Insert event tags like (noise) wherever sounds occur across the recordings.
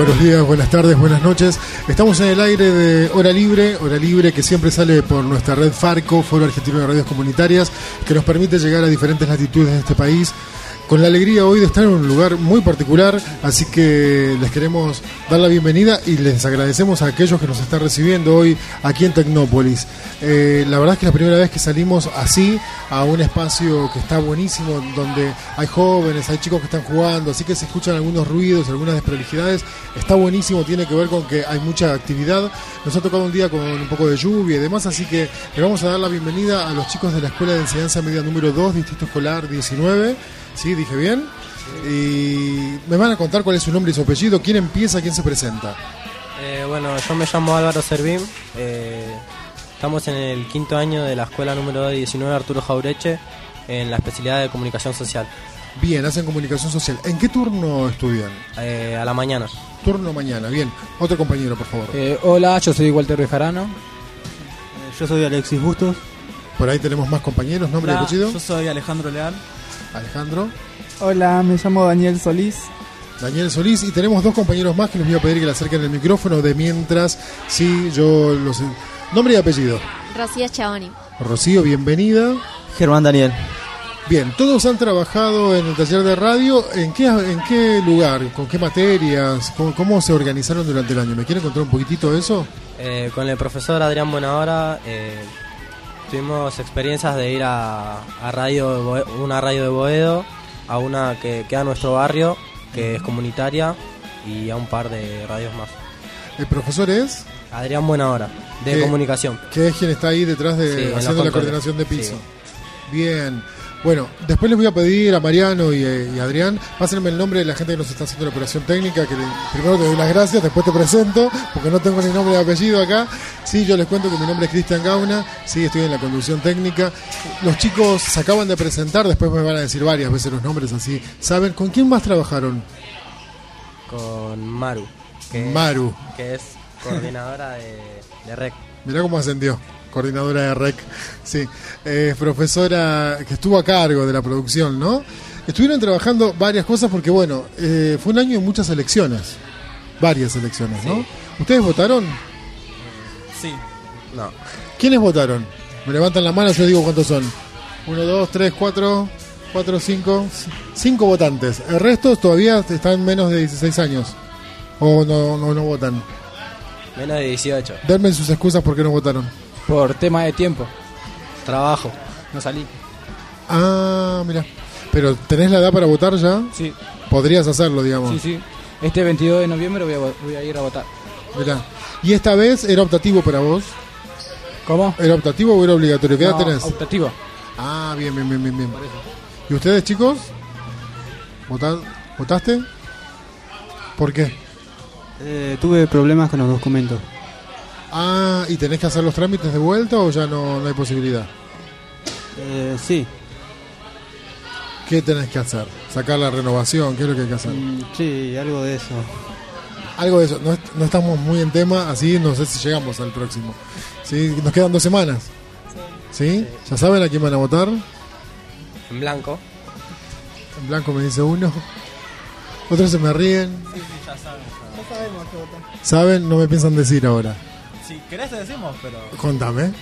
Buenos días, buenas tardes, buenas noches. Estamos en el aire de Hora Libre, Hora Libre que siempre sale por nuestra red Farco, Foro Argentino de Radios Comunitarias, que nos permite llegar a diferentes latitudes de este país con la alegría hoy de estar en un lugar muy particular, así que les queremos dar la bienvenida y les agradecemos a aquellos que nos están recibiendo hoy aquí en Tecnópolis. Eh, la verdad es que es la primera vez que salimos así a un espacio que está buenísimo, donde hay jóvenes, hay chicos que están jugando, así que se escuchan algunos ruidos, algunas desprolijidades. Está buenísimo, tiene que ver con que hay mucha actividad. Nos ha tocado un día con un poco de lluvia y demás, así que le vamos a dar la bienvenida a los chicos de la Escuela de Enseñanza Media número 2, Distrito Escolar 19 ¿Sí? ¿Dije bien? Y me van a contar cuál es su nombre y su apellido, quién empieza, quién se presenta. Eh, bueno, yo me llamo Álvaro Servín, eh, estamos en el quinto año de la escuela número 19 Arturo Jaureche en la especialidad de comunicación social. Bien, hacen comunicación social. ¿En qué turno estudian? Eh, a la mañana. Turno mañana, bien. Otro compañero, por favor. hola, yo soy Walter Bejarano. yo soy Alexis Bustos. Por ahí tenemos más compañeros, nombre y apellido. Yo soy Alejandro Leal. Alejandro. Hola, me llamo Daniel Solís. Daniel Solís y tenemos dos compañeros más que les voy a pedir que le acerquen el micrófono de mientras, sí, yo los... Nombre y apellido. Rocío Chaboni. Rocío, bienvenida. Germán Daniel. Bien, todos han trabajado en el taller de radio. ¿En qué, en qué lugar? ¿Con qué materias? ¿Cómo, se organizaron durante el año? ¿Me quieren contar un poquitito de eso? Eh, con el profesor Adrián Buenahora eh, tuvimos experiencias de ir a, radio una radio de Boedo, a una que queda en nuestro barrio, que es comunitaria, y a un par de radios más. ¿El profesor es? Adrián Buenahora, de comunicación. Que es quien está ahí detrás de haciendo la, coordinación de piso. Bien. Bueno, después les voy a pedir a Mariano y, eh, y, Adrián, pásenme el nombre de la gente que nos está haciendo la operación técnica, que primero te doy las gracias, después te presento, porque no tengo ni nombre ni apellido acá. Sí, yo les cuento que mi nombre es Cristian Gauna, sí, estoy en la conducción técnica. Los chicos se acaban de presentar, después me van a decir varias veces los nombres así. ¿Saben con quién más trabajaron? Con Maru. Que Maru. que es coordinadora de, de REC. Mirá cómo ascendió coordinadora de REC, sí, eh, profesora que estuvo a cargo de la producción, ¿no? Estuvieron trabajando varias cosas porque, bueno, eh, fue un año de muchas elecciones, varias elecciones, ¿no? ¿Ustedes votaron? Sí. No. ¿Quiénes votaron? Me levantan la mano, yo digo cuántos son. Uno, dos, tres, cuatro, cuatro, cinco, cinco votantes. El resto todavía están menos de 16 años. ¿O no, no, no votan? Menos de 18. Denme sus excusas por qué no votaron. Por tema de tiempo. Trabajo. No salí. Ah, mira. Pero ¿tenés la edad para votar ya? Sí. Podrías hacerlo, digamos. Sí, sí. Este 22 de noviembre voy a, ir a votar. Mira. ¿Y esta vez era optativo para vos? ¿Cómo? ¿Era optativo o era obligatorio? ¿Qué edad no, tenés? optativo. Ah, bien, bien, bien, bien. bien. ¿Y ustedes, chicos? ¿Votaste? ¿Por qué? Eh, tuve problemas con los documentos. Ah, ¿y tenés que hacer los trámites de vuelta o ya no, hay posibilidad? Eh, sí. ¿Qué tenés que hacer? ¿Sacar la renovación? ¿Qué es lo que hay que hacer? Mm, sí, algo de eso. Algo de eso. No, estamos muy en tema, así no sé si llegamos al próximo. ¿Sí? Nos quedan dos semanas. ¿Sí? ¿Ya saben a quién van a votar? En blanco. En blanco me dice uno. Otros se me ríen. Sí, ya saben. Ya sabemos qué votar. ¿Saben? No me piensan decir ahora si querés te decimos, pero... Contame.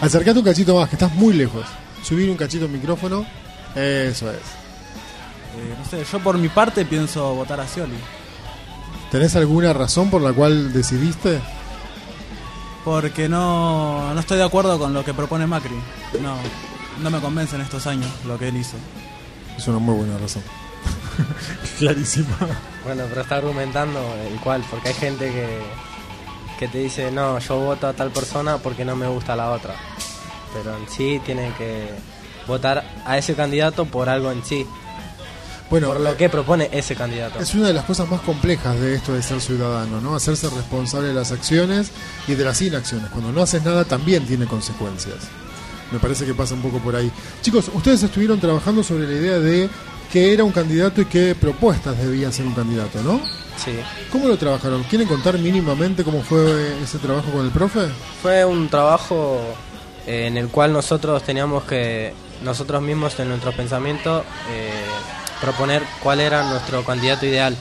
Acercate un cachito más, que estás muy lejos. Subir un cachito el micrófono. Eso es. Eh, no sé, yo por mi parte pienso votar a Scioli. ¿Tenés alguna razón por la cual decidiste? Porque no, no estoy de acuerdo con lo que propone Macri. No, no me convence en estos años lo que él hizo. Es una muy buena razón. (laughs) Clarísima. Bueno, pero está argumentando el cual, porque hay gente que que te dice, no, yo voto a tal persona porque no me gusta la otra. Pero en sí tiene que votar a ese candidato por algo en sí. Bueno, por lo que propone ese candidato. Es una de las cosas más complejas de esto de ser ciudadano, ¿no? Hacerse responsable de las acciones y de las inacciones. Cuando no haces nada también tiene consecuencias. Me parece que pasa un poco por ahí. Chicos, ustedes estuvieron trabajando sobre la idea de qué era un candidato y qué propuestas debía ser un candidato, ¿no? Sí. ¿Cómo lo trabajaron? ¿Quieren contar mínimamente cómo fue ese trabajo con el profe? Fue un trabajo eh, en el cual nosotros teníamos que, nosotros mismos en nuestro pensamiento, eh, proponer cuál era nuestro candidato ideal.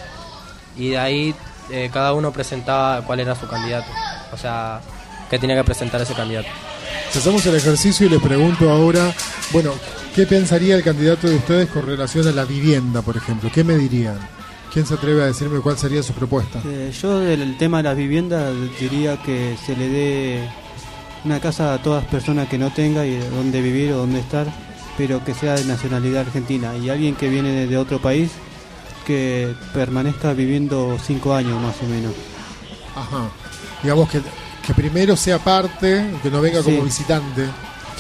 Y de ahí eh, cada uno presentaba cuál era su candidato. O sea, qué tenía que presentar ese candidato. Hacemos el ejercicio y les pregunto ahora, bueno, ¿qué pensaría el candidato de ustedes con relación a la vivienda, por ejemplo? ¿Qué me dirían? ¿Quién se atreve a decirme cuál sería su propuesta? Eh, yo del tema de las viviendas diría que se le dé una casa a todas personas que no tenga y donde vivir o donde estar, pero que sea de nacionalidad argentina y alguien que viene de otro país que permanezca viviendo cinco años más o menos. Ajá. Digamos que, que primero sea parte, que no venga como visitante.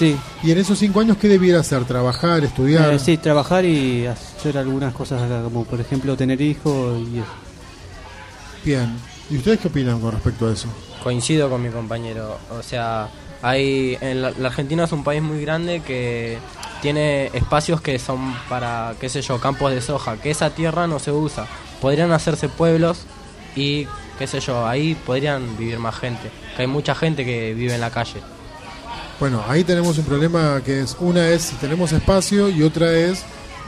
Sí, ¿Y en esos cinco años qué debiera hacer? ¿Trabajar, estudiar? eh, sí, trabajar y hacer algunas cosas acá, como por ejemplo tener hijos y eso. Bien. ¿Y ustedes qué opinan con respecto a eso? Coincido con mi compañero. O sea, hay en la, la Argentina es un país muy grande que tiene espacios que son para, qué sé yo, campos de soja, que esa tierra no se usa. Podrían hacerse pueblos y, qué sé yo, ahí podrían vivir más gente. Que hay mucha gente que vive en la calle. Bueno, ahí tenemos un problema que es, una es si tenemos espacio y otra es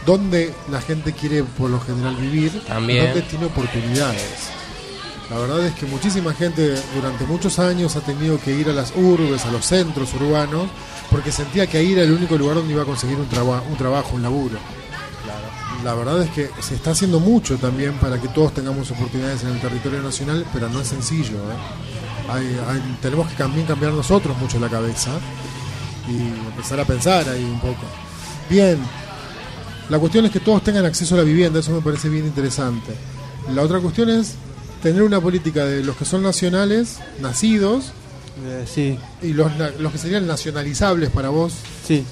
dónde la gente quiere por lo general vivir, También. dónde tiene oportunidades. La verdad es que muchísima gente durante muchos años ha tenido que ir a las urbes, a los centros urbanos, porque sentía que ahí era el único lugar donde iba a conseguir un, traba- un trabajo, un laburo. La verdad es que se está haciendo mucho también para que todos tengamos oportunidades en el territorio nacional, pero no es sencillo. ¿eh? Hay- hay- tenemos que también cambiar nosotros mucho la cabeza y empezar a pensar ahí un poco. Bien, la cuestión es que todos tengan acceso a la vivienda, eso me parece bien interesante. La otra cuestión es tener una política de los que son nacionales, nacidos, Eh, sí, y los, los que serían nacionalizables para vos, sí,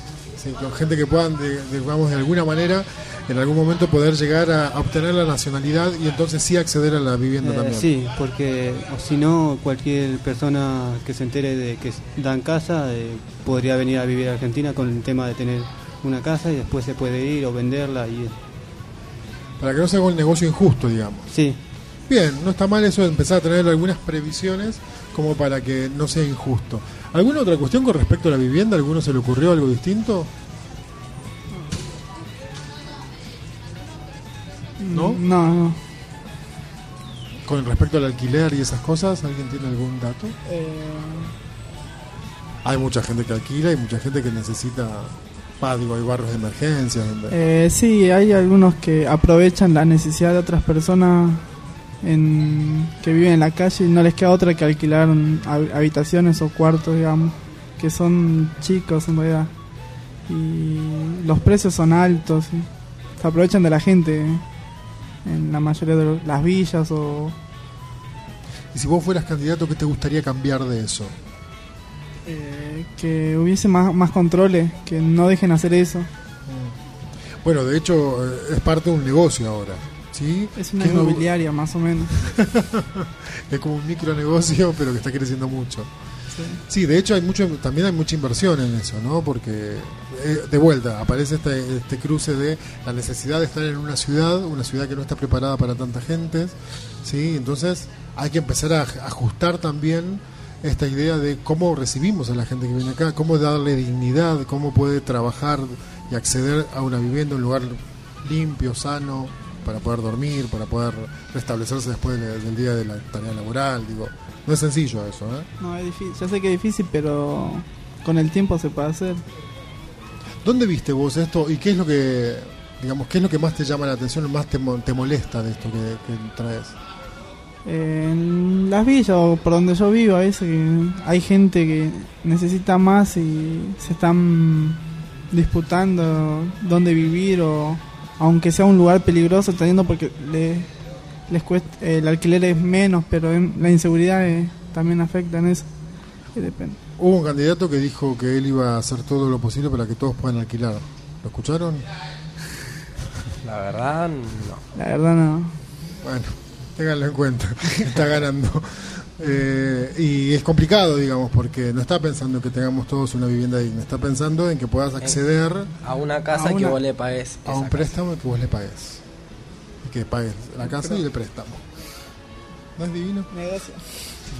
Sí, con gente que puedan, de, digamos, de alguna manera, en algún momento poder llegar a, a obtener la nacionalidad y entonces sí acceder a la vivienda Eh, también. sí, porque si no, cualquier persona que se entere de que dan casa eh, podría venir a vivir a Argentina con el tema de tener una casa y después se puede ir o venderla y Para que no se haga un negocio injusto, digamos. sí, Bien, no está mal eso de empezar a tener algunas previsiones como para que no sea injusto. ¿Alguna otra cuestión con respecto a la vivienda? ¿Alguno se le ocurrió algo distinto? ¿No? No, no. Con respecto al alquiler y esas cosas, ¿alguien tiene algún dato? Eh, Hay mucha gente que alquila y mucha gente que necesita, ah, digo, hay barrios de emergencia donde... eh, sí, hay algunos que aprovechan la necesidad de otras personas en, que viven en la calle y no les queda otra que alquilar habitaciones o cuartos, digamos, que son chicos en realidad. Y los precios son altos. ¿sí? Se aprovechan de la gente ¿eh? En la mayoría de las villas o Y si vos fueras candidato, ¿qué te gustaría cambiar de eso? eh, que hubiese más, más controles, que no dejen hacer eso. Bueno, de hecho, eh, es parte de un negocio ahora. ¿sí? Es una ¿Qué no- inmobiliaria más o menos. (laughs) Es como un micronegocio, pero que está creciendo mucho. Sí. De hecho hay mucho, también hay mucha inversión en eso, ¿no? Porque eh, de vuelta aparece este, este cruce de la necesidad de estar en una ciudad, una ciudad que no está preparada para tanta gente, ¿sí? Entonces hay que empezar a aj- ajustar también esta idea de cómo recibimos a la gente que viene acá, cómo darle dignidad, cómo puede trabajar y acceder a una vivienda, un lugar limpio, sano, para poder dormir, para poder restablecerse después de- del día de la tarea laboral, digo, no es sencillo eso, ¿eh? No, es difícil. Ya sé que es difícil, pero con el tiempo se puede hacer. ¿Dónde viste vos esto y qué es lo que, digamos, qué es lo que más te llama la atención, más te, te molesta de esto que, que traes? En las villas o por donde yo vivo, a veces hay gente que necesita más y se están disputando dónde vivir o aunque sea un lugar peligroso, teniendo porque le- les cuesta, el alquiler es menos, pero em- la inseguridad eh, también afecta en eso. Y depende. Hubo un candidato que dijo que él iba a hacer todo lo posible para que todos puedan alquilar. ¿Lo escucharon? (laughs) La verdad, no. La verdad no. Bueno, ténganlo en cuenta, (laughs) está ganando. Eh, y es complicado, digamos, porque no está pensando que tengamos todos una vivienda digna, está pensando en que puedas acceder A una casa A que vos le pagues. a un casa. préstamo que vos le pagues. Y que pagues la casa y el préstamo. ¿No es divino? Negocio.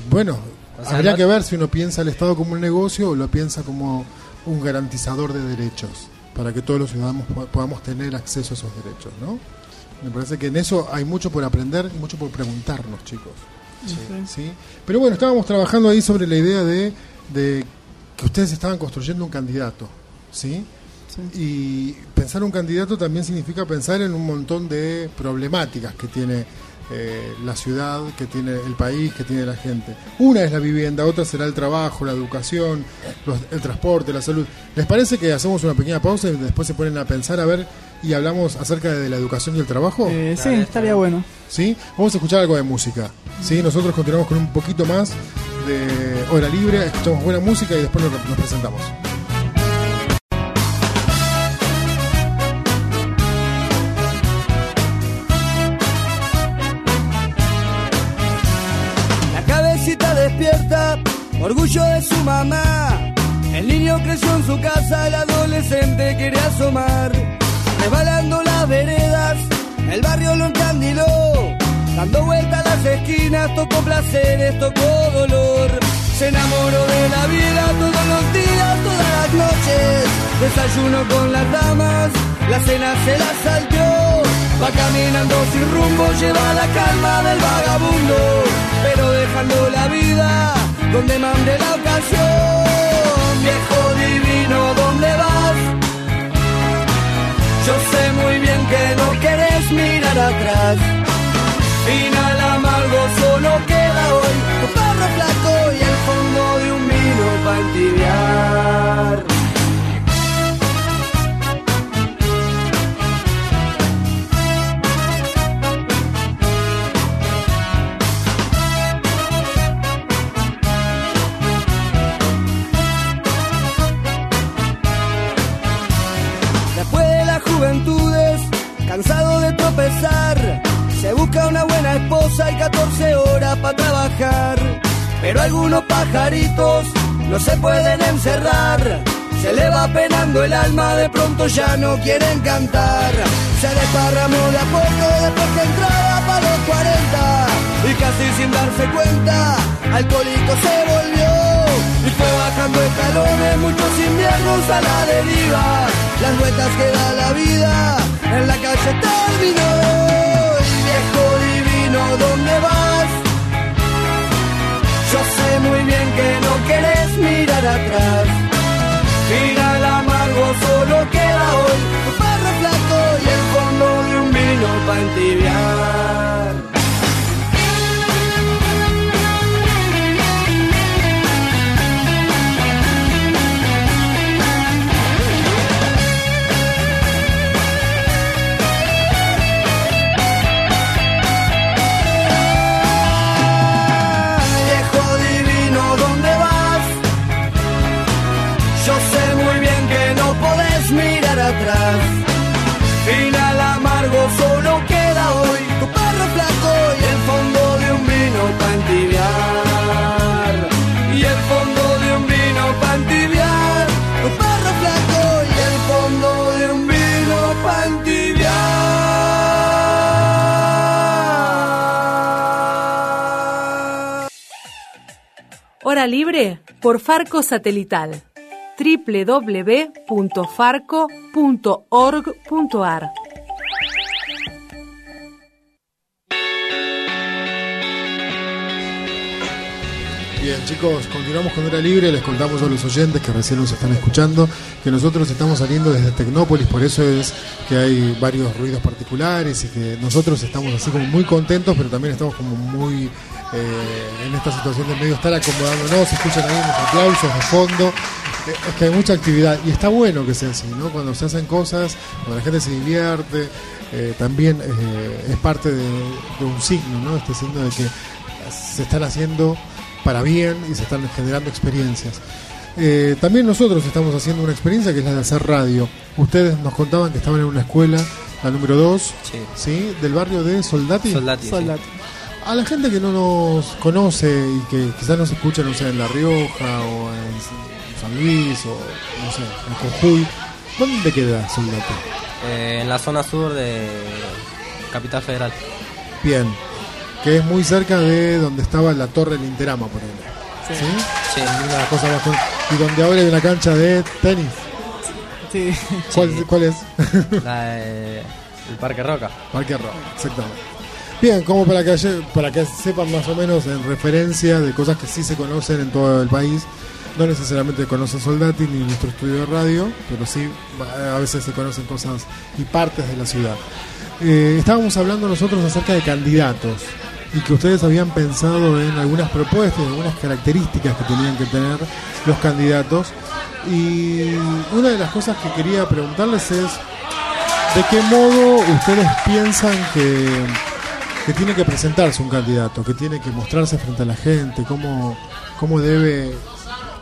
Bueno, O sea, habría no- que ver si uno piensa al Estado como un negocio o lo piensa como un garantizador de derechos, para que todos los ciudadanos po- podamos tener acceso a esos derechos, ¿no? Me parece que en eso hay mucho por aprender y mucho por preguntarnos, chicos. ¿Sí? Pero bueno, estábamos trabajando ahí sobre la idea de, de que ustedes estaban construyendo un candidato, ¿sí? Y pensar un candidato también significa pensar en un montón de problemáticas que tiene eh, la ciudad, que tiene el país, que tiene la gente. Una es la vivienda, otra será el trabajo, la educación, los- el transporte, la salud. ¿Les parece que hacemos una pequeña pausa y después se ponen a pensar a ver y hablamos acerca de la educación y el trabajo? Eh, sí, estaría bueno. ¿Sí? Vamos a escuchar algo de música. ¿Sí? Nosotros continuamos con un poquito más de hora libre, escuchamos buena música y después nos, nos presentamos. Orgullo de su mamá. El niño creció en su casa, el adolescente quería asomar. Rebalando las veredas, el barrio lo encandiló. Dando vueltas a las esquinas, tocó placeres, tocó dolor. Se enamoró de la vida todos los días, todas las noches. Desayuno con las damas, la cena se la salteó. Va caminando sin rumbo, lleva la calma del vagabundo, pero dejando la vida donde mande la ocasión. Viejo divino, ¿dónde vas? Yo sé muy bien que no querés mirar atrás. Final amargo solo queda hoy, un perro flaco y el fondo de un vino para entibiar. Se busca una buena esposa y 14 horas para trabajar. Pero algunos pajaritos no se pueden encerrar. Se le va penando el alma, de pronto ya no quieren cantar. Se desparramó de a poco después que entraba para los 40. Y casi sin darse cuenta, alcohólico se volvió. Y fue bajando escalones, muchos inviernos a la deriva. Las vueltas que da la vida, en la calle terminó. Viejo divino, ¿dónde vas? Yo sé muy bien que no querés mirar atrás. Final amargo solo queda hoy, tu perro flaco y el fondo de un vino para entibiar. Y el fondo de un vino para entibiar. Y el fondo de un vino para entibiar. Perro flaco y el fondo de un vino para entibiar. Hora libre por Farco Satelital www.farco.org.ar Bien, chicos, continuamos con Hora Libre. Les contamos a los oyentes que recién nos están escuchando que nosotros estamos saliendo desde Tecnópolis, por eso es que hay varios ruidos particulares y que nosotros estamos así como muy contentos, pero también estamos como muy eh, en esta situación de medio estar acomodándonos. Se escuchan ahí unos aplausos de fondo. Eh, Es que hay mucha actividad y está bueno que sea así, ¿no? Cuando se hacen cosas, cuando la gente se divierte, eh, también es parte de, de un signo, ¿no? Este signo de que se están haciendo para bien y se están generando experiencias. Eh, también nosotros estamos haciendo una experiencia que es la de hacer radio. Ustedes nos contaban que estaban en una escuela la número 2, Sí. ¿sí? Del barrio de Soldati. Soldati. sí. Soldati. A la gente que no nos conoce y que quizás nos escucha, no sé, en La Rioja o en San Luis o, no sé, en Jujuy, ¿dónde queda Soldati? Eh, en la zona sur de Capital Federal. Bien, que es muy cerca de donde estaba la Torre del Interama, por ejemplo. ¿Sí? Sí. Una cosa Y donde ahora hay una cancha de tenis. Sí. ¿Cuál, Sí. cuál es? (laughs) La el Parque Roca. Parque Rock, exactamente. Bien, como para que, para que sepan más o menos en referencia de cosas que sí se conocen en todo el país. No necesariamente conocen Soldati ni nuestro estudio de radio, pero sí a veces se conocen cosas y partes de la ciudad. Eh, estábamos hablando nosotros acerca de candidatos y que ustedes habían pensado en algunas propuestas, en algunas características que tenían que tener los candidatos. Y una de las cosas que quería preguntarles es, ¿de qué modo ustedes piensan que, que tiene que presentarse un candidato, que tiene que mostrarse frente a la gente, cómo, cómo debe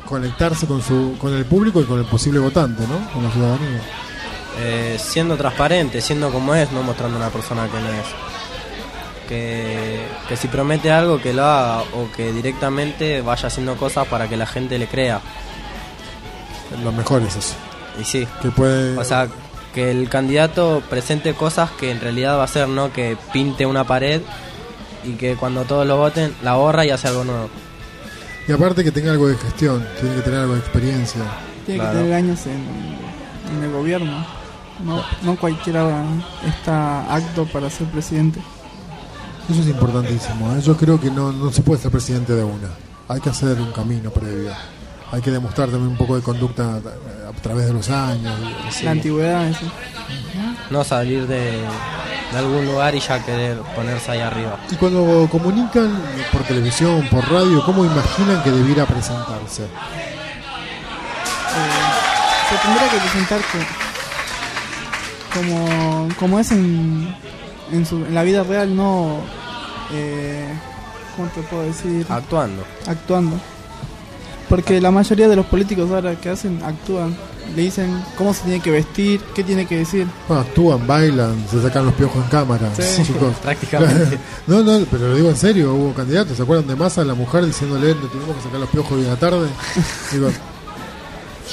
conectarse con, su, con el público y con el posible votante, ¿no? Con la ciudadanía. Eh, siendo transparente, siendo como es, no mostrando una persona que no es. Que, que si promete algo que lo haga o que directamente vaya haciendo cosas para que la gente le crea. Lo mejor es eso. Y sí, Que puede... o sea, que el candidato presente cosas que en realidad va a ser, no que pinte una pared y que cuando todos lo voten la borra y hace algo nuevo. y aparte que tenga algo de gestión, tiene que tener algo de experiencia. Tiene Claro. que tener años en, en el gobierno. No, no cualquiera está apto para ser presidente. Eso es importantísimo. ¿eh? Yo creo que no, no se puede ser presidente de una. Hay que hacer un camino previo. Hay que demostrar también un poco de conducta a, través de los años. Sí. La antigüedad, eso. No salir de, de algún lugar y ya querer ponerse ahí arriba. Y cuando comunican por televisión, por radio, ¿cómo imaginan que debiera presentarse? Eh, se tendría que presentar co- como, como es en, en, su, en la vida real, no. Eh, ¿Cómo te puedo decir? Actuando. Actuando. Porque la mayoría de los políticos ahora que hacen, actúan. Le dicen cómo se tiene que vestir, qué tiene que decir. Bueno, actúan, bailan, se sacan los piojos en cámara, Sí. (laughs) chicos. (laughs) Prácticamente. (laughs) No, no, pero lo digo en serio, hubo candidatos, ¿se acuerdan de Massa, la mujer diciéndole, no tenemos que sacar los piojos hoy a la tarde? Digo,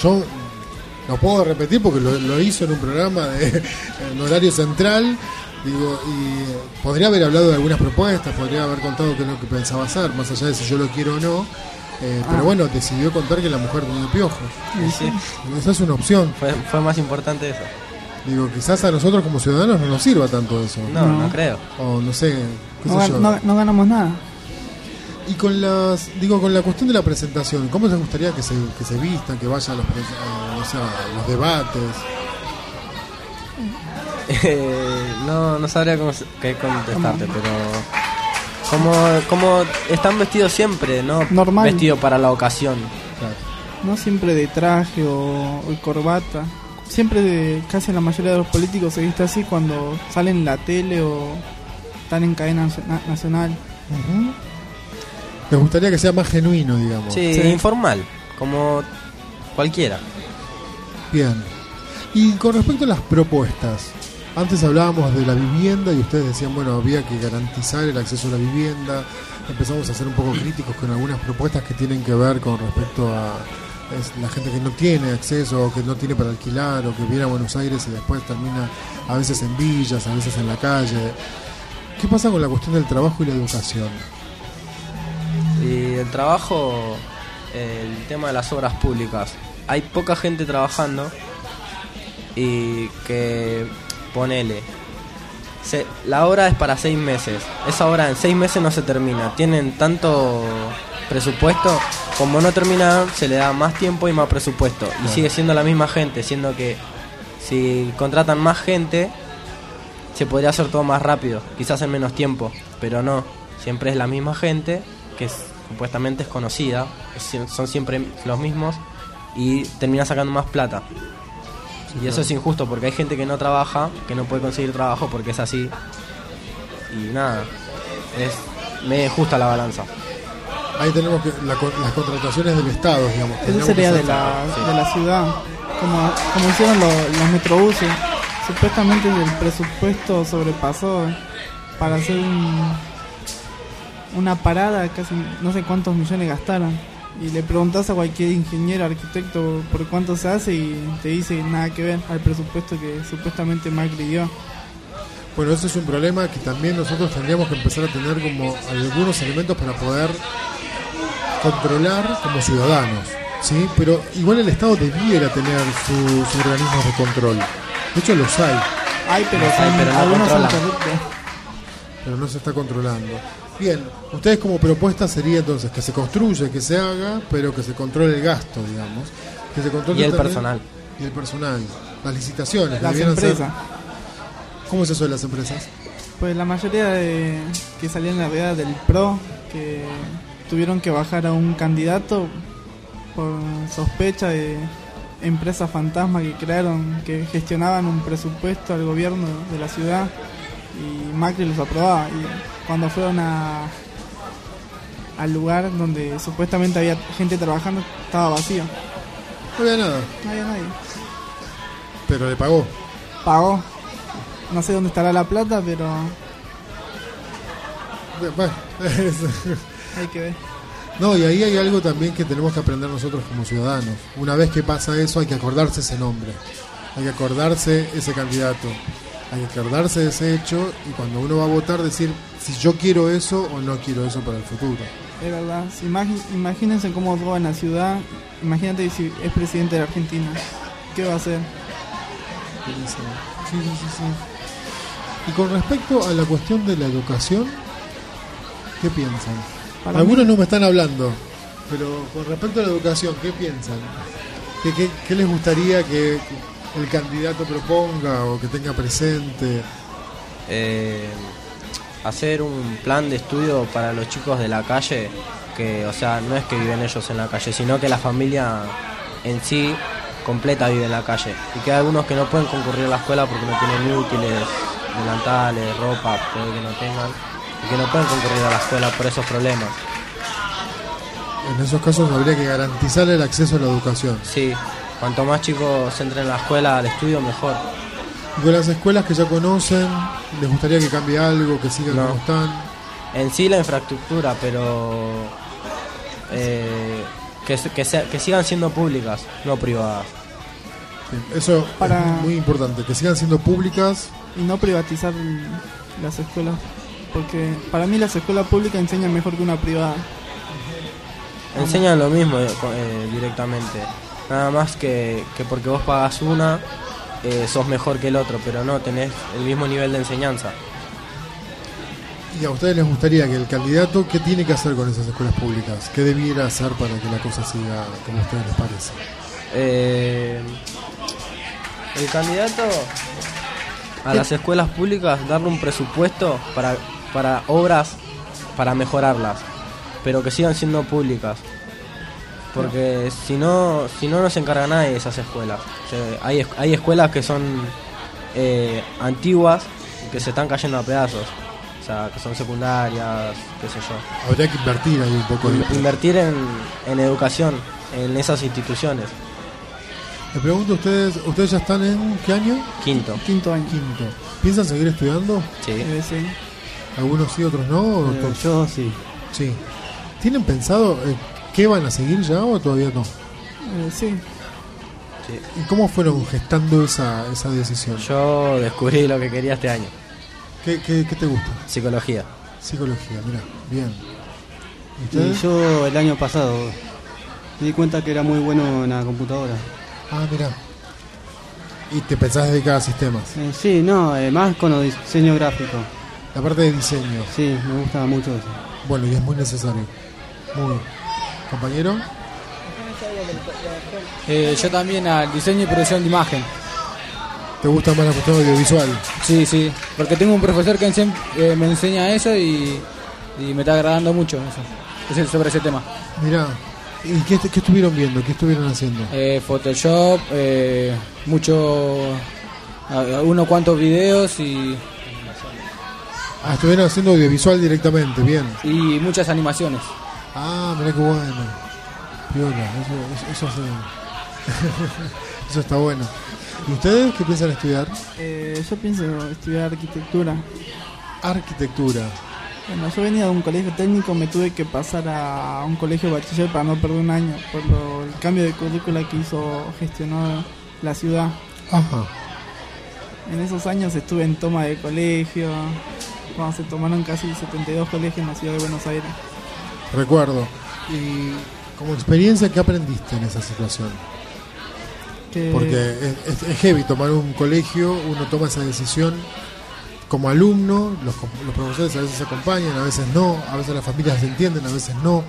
yo no puedo repetir porque lo, lo hizo en un programa de en horario central, digo, y podría haber hablado de algunas propuestas, podría haber contado qué es lo que pensaba hacer, más allá de si yo lo quiero o no, eh, pero Ah. bueno, decidió contar que la mujer tenía piojos. Sí, Esa es una opción. fue, fue más importante eso. Digo, quizás a nosotros como ciudadanos no nos sirva tanto eso. No, no, No. creo. O no sé, qué No, sé yo. no- no ganamos nada. Y con las, digo, con la cuestión de la presentación, ¿cómo les gustaría que se, que se vistan, que vayan a los, pres- a, no sé, a los debates? Eh, no, no sabría cómo, se- qué contestarte, pero como, como están vestidos siempre, ¿no? Normal. Vestido para la ocasión. No siempre de traje o, o corbata. Siempre, de, casi la mayoría de los políticos se viste así cuando salen en la tele o están en cadena naciona- nacional. Ujú. Les gustaría que sea más genuino, digamos. Sí, Sí. informal, como cualquiera. Bien. Y con respecto a las propuestas, antes hablábamos de la vivienda y ustedes decían, bueno, había que garantizar el acceso a la vivienda. Empezamos a ser un poco críticos con algunas propuestas que tienen que ver con respecto a la gente que no tiene acceso o que no tiene para alquilar o que viene a Buenos Aires y después termina a veces en villas, a veces en la calle. ¿Qué pasa con la cuestión del trabajo y la educación? Y el trabajo, el tema de las obras públicas. Hay poca gente trabajando y que ponele. se- la obra es para seis meses. Esa obra en seis meses no se termina. Tienen tanto presupuesto. Como no termina, se le da más tiempo y más presupuesto. Y sigue siendo la misma gente, siendo que si contratan más gente, se podría hacer todo más rápido, quizás en menos tiempo, pero no, siempre es la misma gente que es- supuestamente es conocida, es son siempre los mismos y termina sacando más plata. Y eso es injusto porque hay gente que no trabaja, que no puede conseguir trabajo porque es así. Y nada, es me justa la balanza. Ahí tenemos que la co- las contrataciones del Estado, digamos. Eso sería de la, sí. de la ciudad. Como, como hicieron los, los metrobuses. supuestamente el presupuesto sobrepasó para hacer un, una parada, casi no sé cuántos millones gastaron. Y le preguntas a cualquier ingeniero, arquitecto, por cuánto se hace y te dice nada que ver al presupuesto que supuestamente Macri dio. Bueno, ese es un problema que también nosotros tendríamos que empezar a tener como algunos elementos para poder controlar como ciudadanos, ¿sí? Pero igual el Estado debiera tener sus, sus organismos de control. De hecho, los hay. Hay, pero, Los hay, son- pero no algunos son pero no se está controlando. Bien, ustedes como propuesta sería entonces que se construya, que se haga, pero que se controle el gasto, digamos. Que se controle Y el también- personal. Y el personal. Las licitaciones. Las ser- empresas. ¿Cómo es eso de las empresas? Pues la mayoría de que salían en la realidad del PRO, que tuvieron que bajar a un candidato por sospecha de empresas fantasma que crearon, que gestionaban un presupuesto al gobierno de la ciudad y Macri los aprobaba. Y cuando fueron a, al lugar donde supuestamente había gente trabajando, estaba vacío. No había nada, No había nadie. pero le pagó. Pagó. No sé dónde estará la plata, pero Bueno, hay que ver. No, y ahí hay algo también que tenemos que aprender nosotros como ciudadanos. Una vez que pasa eso, hay que acordarse ese nombre, hay que acordarse ese candidato, hay que acordarse de ese hecho y cuando uno va a votar decir si yo quiero eso o no quiero eso para el futuro. Es verdad. Imagínense cómo roban la ciudad. Imagínate si es presidente de la Argentina. ¿Qué va a hacer? Sí, sí, sí, sí. Y con respecto a la cuestión de la educación, ¿qué piensan? Para Algunos mí- no me están hablando, pero con respecto a la educación, ¿qué piensan? ¿Qué, qué, qué les gustaría que el candidato proponga o que tenga presente? eh, hacer un plan de estudio para los chicos de la calle, que, o sea, no es que viven ellos en la calle, sino que la familia en sí completa vive en la calle. Y que hay algunos que no pueden concurrir a la escuela porque no tienen útiles, delantales, ropa, puede que no tengan, y que no pueden concurrir a la escuela por esos problemas. En esos casos habría que garantizar el acceso a la educación. Sí, cuanto más chicos entren a la escuela, al estudio, mejor. Con las escuelas que ya conocen, ¿les gustaría que cambie algo, que sigan No. como están? En sí la infraestructura, pero eh, que, que, sea- que sigan siendo públicas, no privadas. Sí, Eso Para- es muy importante, que sigan siendo públicas. Y no privatizar las escuelas. Porque para mí las escuelas públicas enseñan mejor que una privada. Enseñan lo mismo eh, eh, directamente. Nada más que, que porque vos pagas una, eh, sos mejor que el otro, pero no, tenés el mismo nivel de enseñanza. ¿Y a ustedes les gustaría que el candidato, qué tiene que hacer con esas escuelas públicas? ¿Qué debiera hacer para que la cosa siga como a ustedes les parece? Eh, el candidato a las escuelas públicas darle un presupuesto para, para obras para mejorarlas, pero que sigan siendo públicas. Porque si no, si no, no se encarga nadie de esas escuelas. O sea, hay, es- hay escuelas que son eh, antiguas y que se están cayendo a pedazos. O sea, que son secundarias, qué sé yo. Habría que invertir ahí un poco. de- Invertir en, en educación, en esas instituciones. Les pregunto a ustedes, ¿ustedes ya están en qué año? Quinto. Quinto año. Quinto. ¿Piensan seguir estudiando? Sí. Eh, sí. Algunos sí, otros no. ¿O Eh, yo sí. Sí. ¿Tienen pensado eh, qué van a seguir ya o todavía no? Eh, sí. ¿Y cómo fueron gestando esa, esa decisión? Yo descubrí lo que quería este año. ¿Qué, qué, qué te gusta? Psicología. Psicología, mira, bien. ¿Y yo el año pasado me di cuenta que era muy bueno en la computadora. Ah, mira. ¿Y te pensás dedicar a sistemas? Eh, sí, no, eh, más con el diseño gráfico. La parte de diseño. Sí, me gusta mucho eso. Bueno, y es muy necesario. Muy. ¿Compañero? Eh, yo también al diseño y producción de imagen. ¿Te gusta más la cuestión audiovisual? Sí, sí, porque tengo un profesor que eh, me enseña eso y, y me está agradando mucho eso, sobre ese tema. Mirá. ¿Y qué, qué estuvieron viendo? ¿Qué estuvieron haciendo? Eh, Photoshop, eh, mucho, unos cuantos videos y, Ah, estuvieron haciendo audiovisual directamente, bien. y muchas animaciones. Ah, mirá qué bueno. Piola, eso, eso, eso hace- (laughs) Eso está bueno. ¿Y ustedes qué piensan estudiar? Eh, yo pienso estudiar arquitectura. Arquitectura. Bueno, yo venía de un colegio técnico, me tuve que pasar a un colegio bachiller para no perder un año por lo- el cambio de currícula que hizo, gestionó la ciudad. Ajá. En esos años estuve en toma de colegio, cuando se tomaron casi 72 colegios en la ciudad de Buenos Aires. Recuerdo. Y como experiencia, ¿qué aprendiste en esa situación? Que- Porque es, es- es heavy tomar un colegio, uno toma esa decisión como alumno, los, los profesores a veces acompañan, a veces no, a veces las familias se entienden, a veces no.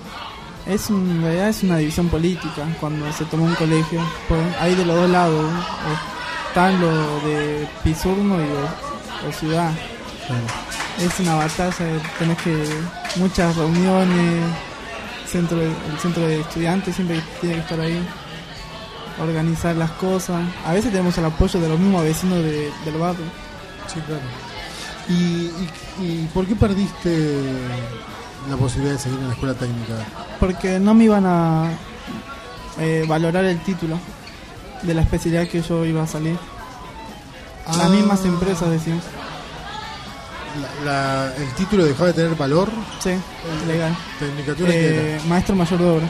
Es un- en realidad es una división política cuando se toma un colegio. Pues hay de los dos lados. Están lo de Pisurno y lo, lo ciudad. Es una batalla, tenés que muchas reuniones, centro de- el centro de estudiantes siempre tiene que estar ahí, organizar las cosas. A veces tenemos el apoyo de los mismos vecinos de- del barrio. Sí, claro. ¿Y, y, y por qué perdiste la posibilidad de seguir en la escuela técnica? Porque no me iban a eh, valorar el título de la especialidad que yo iba a salir. Las Ah. mismas empresas decían. La- la- ¿El título dejaba de tener valor? Sí, legal. ¿Tecnicatura Eh, maestro mayor de obra.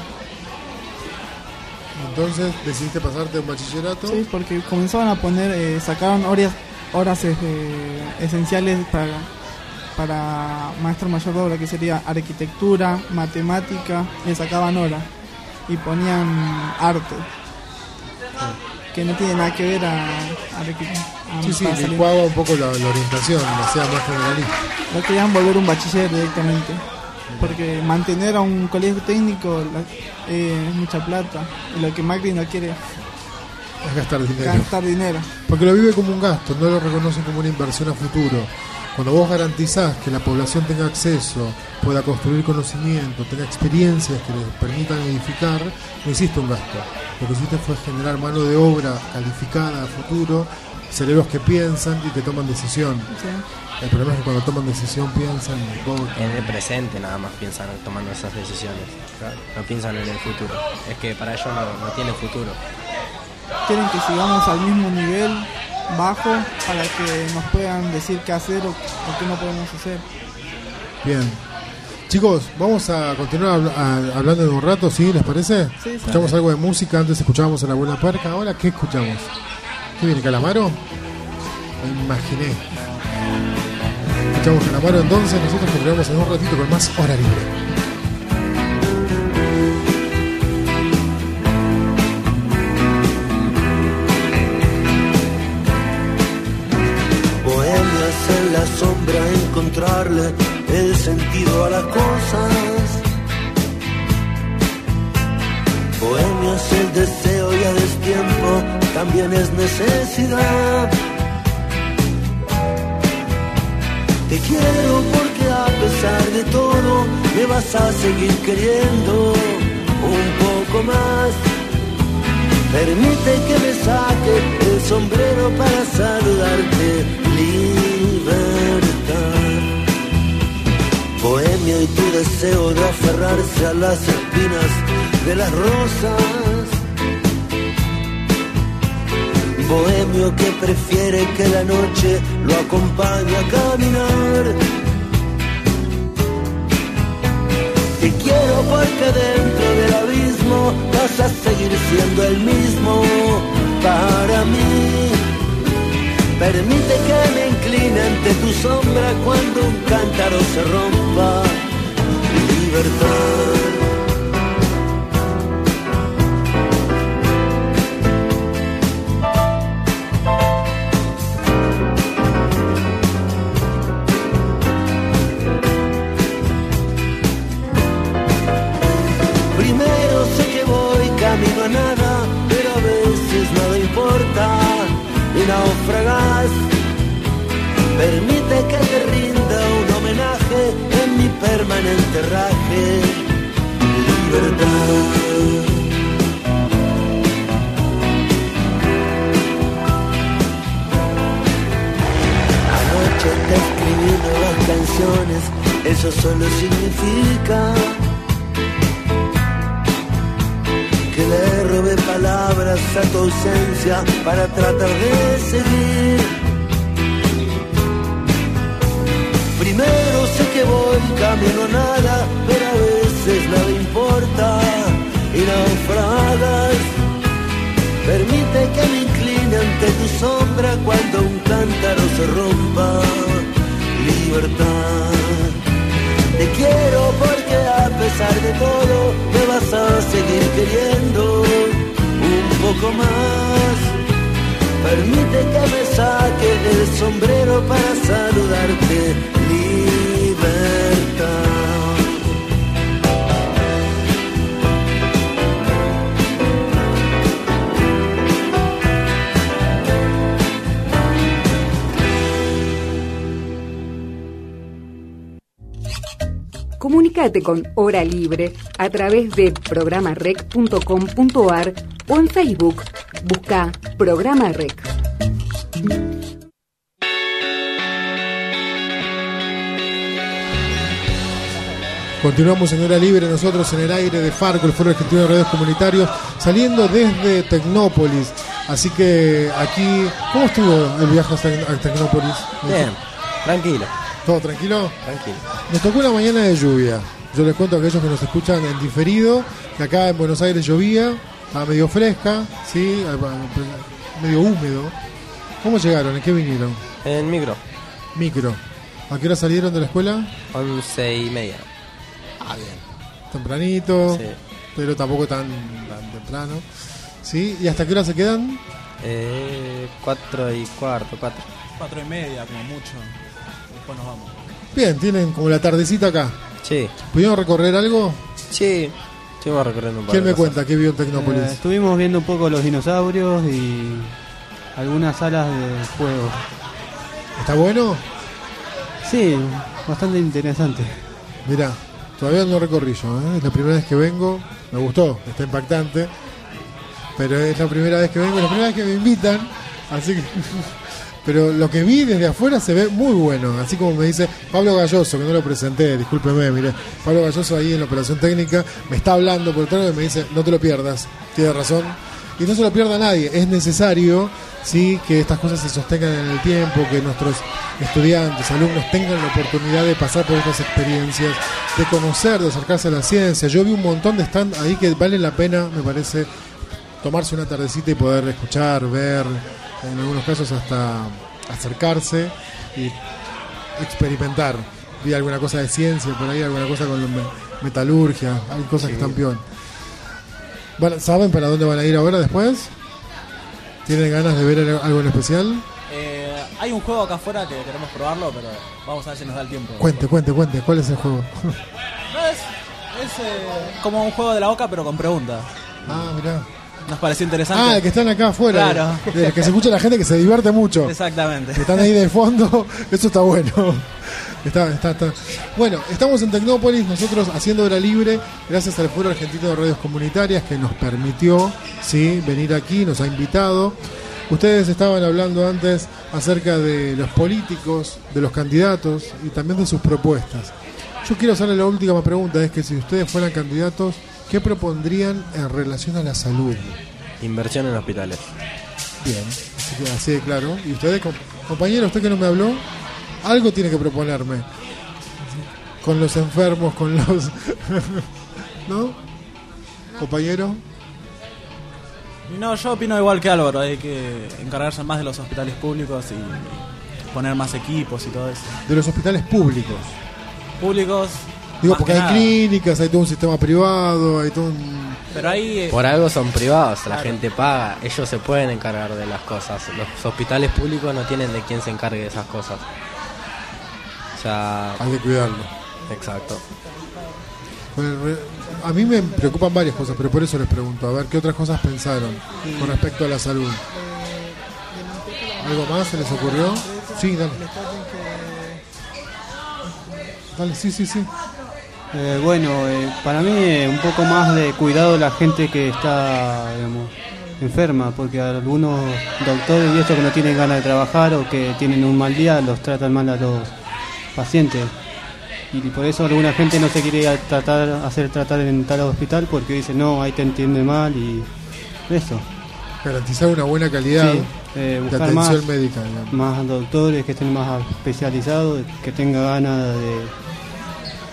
Entonces decidiste pasarte un bachillerato. Sí, porque comenzaban a poner, eh, sacaron horas, horas eh, esenciales para, para maestro mayor de obra, que sería arquitectura, matemática, le sacaban horas y ponían arte, que no tiene nada que ver a, a, a- Sí, sí, salir. licuaba un poco la, la orientación, la hacía más generalista. No querían volver un bachiller directamente. Porque mantener a un colegio técnico la- eh, es mucha plata. Y lo que Macri no quiere Es gastar dinero. gastar dinero. Porque lo vive como un gasto, no lo reconoce como una inversión a futuro. Cuando vos garantizás que la población tenga acceso, pueda construir conocimiento, tenga experiencias que les permitan edificar, no hiciste un gasto. Lo que hiciste fue generar mano de obra calificada a futuro, cerebros que piensan y que toman decisión. Sí. El problema es que cuando toman decisión piensan en. En el presente nada más piensan tomando esas decisiones. No piensan en el futuro. Es que para ellos no, no tiene futuro. Quieren que sigamos al mismo nivel bajo para que nos puedan decir qué hacer o, o qué no podemos hacer. Bien. Chicos, vamos a continuar hablando de un rato, ¿sí? ¿Les parece? Sí, sí. Escuchamos algo de música, antes escuchábamos a la buena perca, ahora ¿qué escuchamos? ¿Qué viene, Calamaro? Me imaginé. Escuchamos Calamaro entonces, nosotros continuamos en un ratito con más Hora Libre. En la sombra, encontrarle el sentido a las cosas. Bohemios el deseo y a destiempo también es necesidad. Te quiero porque a pesar de todo me vas a seguir queriendo un poco más. Permite que me saque el sombrero para saludarte. Libertad. Bohemia y tu deseo de aferrarse a las espinas de las rosas. Bohemio que prefiere que la noche lo acompañe a caminar. Te quiero porque dentro del abismo vas a seguir siendo el mismo para mí. Permite que me incline ante tu sombra cuando un cántaro se rompa. Libertad. De todo me vas a seguir queriendo un poco más. Permite que me saque el sombrero para saludarte. Comunicate con Hora Libre a través de programarec.com.ar o en Facebook. Busca Programa Rec. Continuamos en Hora Libre, nosotros en el aire de Farco, el Foro Argentino de Radios Comunitarios, saliendo desde Tecnópolis. Así que aquí, ¿cómo estuvo el viaje hasta a Tecnópolis? Bien, tranquilo, ¿Todo tranquilo? tranquilo. Nos tocó una mañana de lluvia. Yo les cuento a aquellos que nos escuchan en diferido, que acá en Buenos Aires llovía, estaba medio fresca, ¿sí? medio húmedo. ¿Cómo llegaron? ¿En qué vinieron? En micro, Micro. ¿A qué hora salieron de la escuela? once y media. Ah, bien. Tempranito, Sí. pero tampoco tan, tan temprano. ¿Sí? ¿Y hasta qué hora se quedan? Eh, cuatro y cuarto, cuatro. Cuatro y media, como mucho. Después nos vamos. Bien, tienen como la tardecita acá. Sí, ¿Pudieron recorrer algo? sí, estuvimos recorriendo un par ¿Quién de me cosas. cuenta qué vio en Tecnópolis? Eh, estuvimos viendo un poco los dinosaurios y algunas salas de juego. ¿Está bueno? Sí, bastante interesante. Mirá, todavía no recorrí yo, ¿eh? es la primera vez que vengo, me gustó, está impactante, pero es la primera vez que vengo, es la primera vez que me invitan, así que... (laughs) Pero lo que vi desde afuera se ve muy bueno, así como me dice Pablo Galloso, que no lo presenté, discúlpeme, mire, Pablo Galloso ahí en la operación técnica me está hablando por el tono y me dice, no te lo pierdas, tiene razón, y no se lo pierda nadie, es necesario sí que estas cosas se sostengan en el tiempo, que nuestros estudiantes, alumnos tengan la oportunidad de pasar por estas experiencias, de conocer, de acercarse a la ciencia. Yo vi un montón de stand ahí que vale la pena, me parece, tomarse una tardecita y poder escuchar, ver, en algunos casos hasta acercarse y experimentar. Vi alguna cosa de ciencia por ahí, alguna cosa con me- metalurgia, hay cosas que están peor. Bueno, ¿Saben para dónde van a ir ahora después? ¿Tienen ganas de ver algo en especial? Eh, hay un juego acá afuera que queremos probarlo, pero vamos a ver si nos da el tiempo. Cuente, cuente, cuente, ¿cuál es el juego? (laughs) No, es es eh, como un juego de la boca, pero con preguntas. ah, mirá. Nos pareció interesante. Ah, que están acá afuera. Claro. Que se escucha la gente que se divierte mucho. Exactamente. Que están ahí de fondo, (laughs) eso está bueno. Está, está, está. Bueno, estamos en Tecnópolis, nosotros haciendo hora libre, gracias al Foro Argentino de Radios Comunitarias que nos permitió ¿sí? venir aquí, nos ha invitado. Ustedes estaban hablando antes acerca de los políticos, de los candidatos y también de sus propuestas. Yo quiero hacerle la última pregunta, es que si ustedes fueran candidatos, ¿qué propondrían en relación a la salud? Inversión en hospitales. Bien, así, que así de claro. ¿Y ustedes, com- compañero, usted que no me habló? Algo tiene que proponerme. Con los enfermos, con los... (laughs) ¿No? Compañero. No, yo opino igual que Álvaro, hay que encargarse más de los hospitales públicos y poner más equipos y todo eso. De los hospitales públicos. Públicos. Digo, porque que hay nada. clínicas, hay todo un sistema privado, hay todo un... Pero ahí. eh, Por algo son privados, la Claro. gente paga, ellos se pueden encargar de las cosas. Los hospitales públicos no tienen de quién se encargue de esas cosas. O sea, Hay que cuidarlo. exacto. Re- A mí me preocupan varias cosas, pero por eso les pregunto, a ver qué otras cosas pensaron con respecto a la salud. ¿Algo más se les ocurrió? Sí, dale. Dale, sí, sí, sí. Eh, bueno, eh, para mí eh, un poco más de cuidado de la gente que está digamos, enferma, porque algunos doctores y eso que no tienen ganas de trabajar o que tienen un mal día los tratan mal a los pacientes. Y por eso alguna gente no se quiere ir a tratar, hacer tratar en tal hospital porque dice no, ahí te entiende mal y eso. Garantizar una buena calidad Sí, eh, de atención más, médica. digamos. más doctores que estén más especializados, que tengan ganas de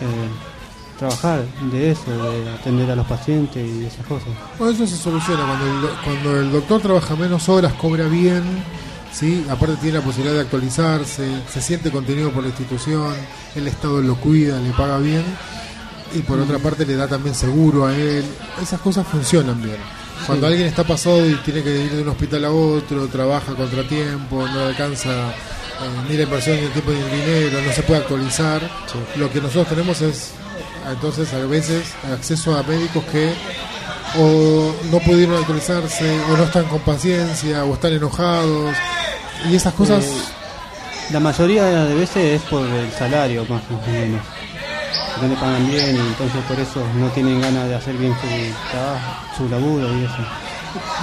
eh, trabajar de eso, de atender a los pacientes y esas cosas. Bueno, eso se soluciona cuando el, do- cuando el doctor trabaja menos horas, cobra bien, ¿sí? aparte tiene la posibilidad de actualizarse, se siente contenido por la institución, el Estado lo cuida, le paga bien y por otra parte le da también seguro a él. Esas cosas funcionan bien. Cuando Sí. alguien está pasado y tiene que ir de un hospital a otro, trabaja contratiempo, no alcanza eh, ni la inversión, ni el tiempo, ni el dinero, no se puede actualizar, lo que nosotros tenemos es entonces a veces acceso a médicos que o no pudieron actualizarse, o no están con paciencia, o están enojados, y esas cosas... Eh, la mayoría de veces es por el salario, más o menos. No le pagan bien y entonces por eso no tienen ganas de hacer bien su trabajo, su laburo y eso.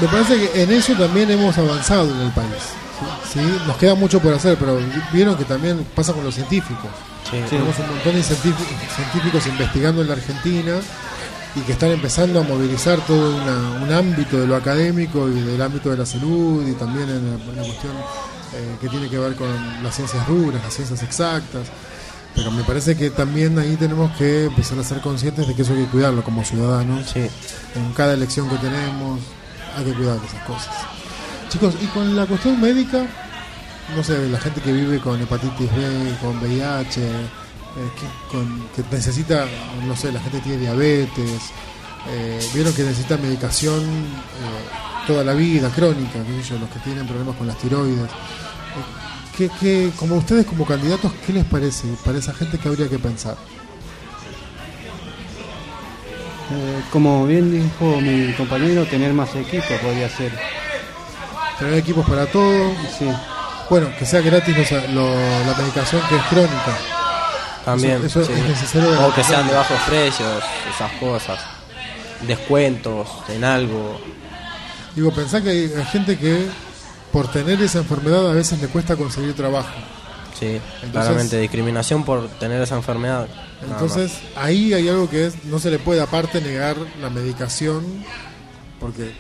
Me parece que en eso también hemos avanzado en el país. ¿Sí? Nos queda mucho por hacer, pero vieron que también pasa con los científicos. Sí. Tenemos un montón de científicos, investigando en la Argentina y que están empezando a movilizar todo una- un ámbito de lo académico y del ámbito de la salud y también en la, en la cuestión eh, que tiene que ver con las ciencias duras, las ciencias exactas. Pero me parece que también ahí tenemos que empezar a ser conscientes de que eso hay que cuidarlo como ciudadanos. Sí. En cada elección que tenemos hay que cuidar de esas cosas. Chicos, y con la cuestión médica, no sé, la gente que vive con hepatitis B, con VIH, eh, que, necesita, no sé, la gente tiene diabetes, eh, vieron que necesita medicación eh, toda la vida, crónica, los que tienen problemas con las tiroides. ¿Qué, qué, como ustedes como candidatos, ¿qué les parece para esa gente que habría que pensar? Como bien dijo mi compañero, tener más equipo podría ser. Tener equipos para todo, Sí, bueno, que sea gratis lo- la medicación que es crónica. También. Eso- eso sí. es necesario O que sean de bajos precios, esas cosas. Descuentos en algo. Digo, pensá que hay, gente que por tener esa enfermedad a veces le cuesta conseguir trabajo. Sí, Entonces- claramente. Discriminación por tener esa enfermedad. Entonces, ahí hay algo que es, no se le puede aparte negar la medicación porque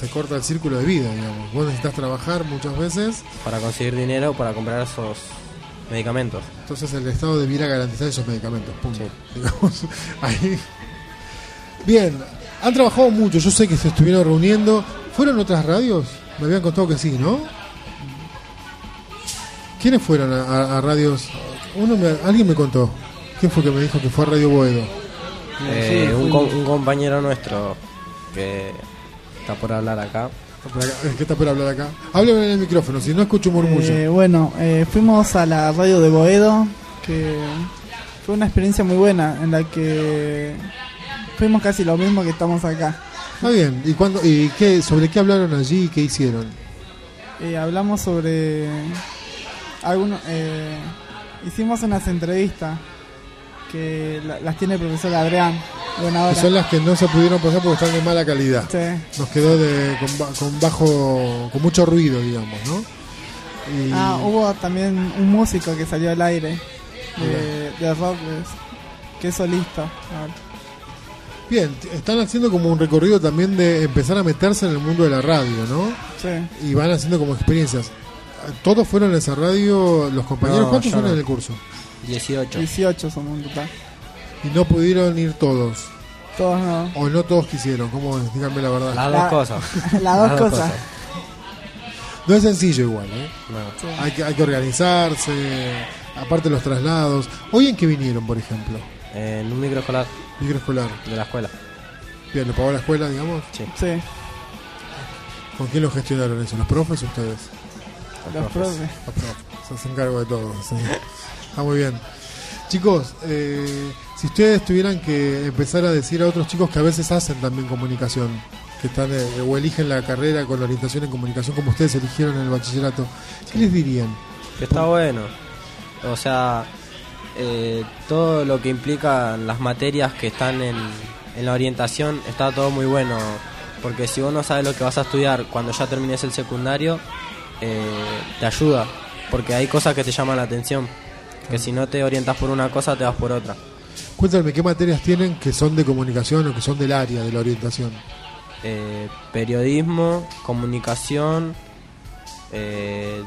se corta el círculo de vida, digamos. Vos necesitas trabajar muchas veces. Para conseguir dinero para comprar esos medicamentos. entonces el Estado debiera garantizar esos medicamentos. Punto. Sí. Digamos, (laughs) ahí. Bien, han trabajado mucho, yo sé que se estuvieron reuniendo. ¿Fueron otras radios? Me habían contado que sí, ¿no? ¿Quiénes fueron a, a- a radios? Uno me- alguien me contó. ¿Quién fue que me dijo que fue a Radio Boedo? Eh, sí, un, un compañero nuestro que está por hablar acá. ¿Qué está por hablar acá? Háblame en el micrófono, si no escucho murmullo. Eh, bueno, eh, fuimos a la radio de Boedo, que fue una experiencia muy buena, en la que fuimos casi lo mismo que estamos acá. Está bien, ¿y, cuándo, y qué, sobre qué hablaron allí y qué hicieron? Eh, hablamos sobre algunos, eh, hicimos unas entrevistas que la- las tiene el profesor Adrián. Buena Que hora. son las que no se pudieron pasar porque están de mala calidad. Sí. Nos quedó de, con, ba- con bajo, con mucho ruido, digamos, ¿no? Y- Ah, hubo también un músico que salió al aire de, de rock, es- que es solista. ahora. Bien, están haciendo como un recorrido también de empezar a meterse en el mundo de la radio, ¿no? Sí. Y van haciendo como experiencias. ¿Todos fueron a esa radio, los compañeros? No, ¿Cuántos fueron no. en el curso? 18. 18 somos en total. Y no pudieron ir todos. Todos no. O no todos quisieron, ¿cómo es? Díganme la verdad. Las La- (laughs) dos cosas. Las dos cosas. No es sencillo igual, ¿eh? No. Sí. Hay que, hay que organizarse, aparte los traslados. ¿Hoy en qué vinieron, por ejemplo? En un microescolar Microescolar. de la escuela. Bien, ¿lo pagó la escuela, digamos? Sí. Sí, ¿Con quién lo gestionaron eso? ¿Los profes o ustedes? Los profes. Los profes. Se hacen cargo de todo. sí. Está muy bien. Chicos, eh, si ustedes tuvieran que empezar a decir a otros chicos que a veces hacen también comunicación, que están eh, o eligen la carrera con la orientación en comunicación como ustedes eligieron en el bachillerato, ¿qué les dirían? Que está bueno. O sea, eh, todo lo que implican las materias que están en, en la orientación está todo muy bueno. Porque si vos no sabes lo que vas a estudiar cuando ya termines el secundario, eh, te ayuda. Porque hay cosas que te llaman la atención. Que si no te orientas por una cosa, te vas por otra. Cuéntame qué materias tienen que son de comunicación o que son del área de la orientación. eh, periodismo, comunicación, eh,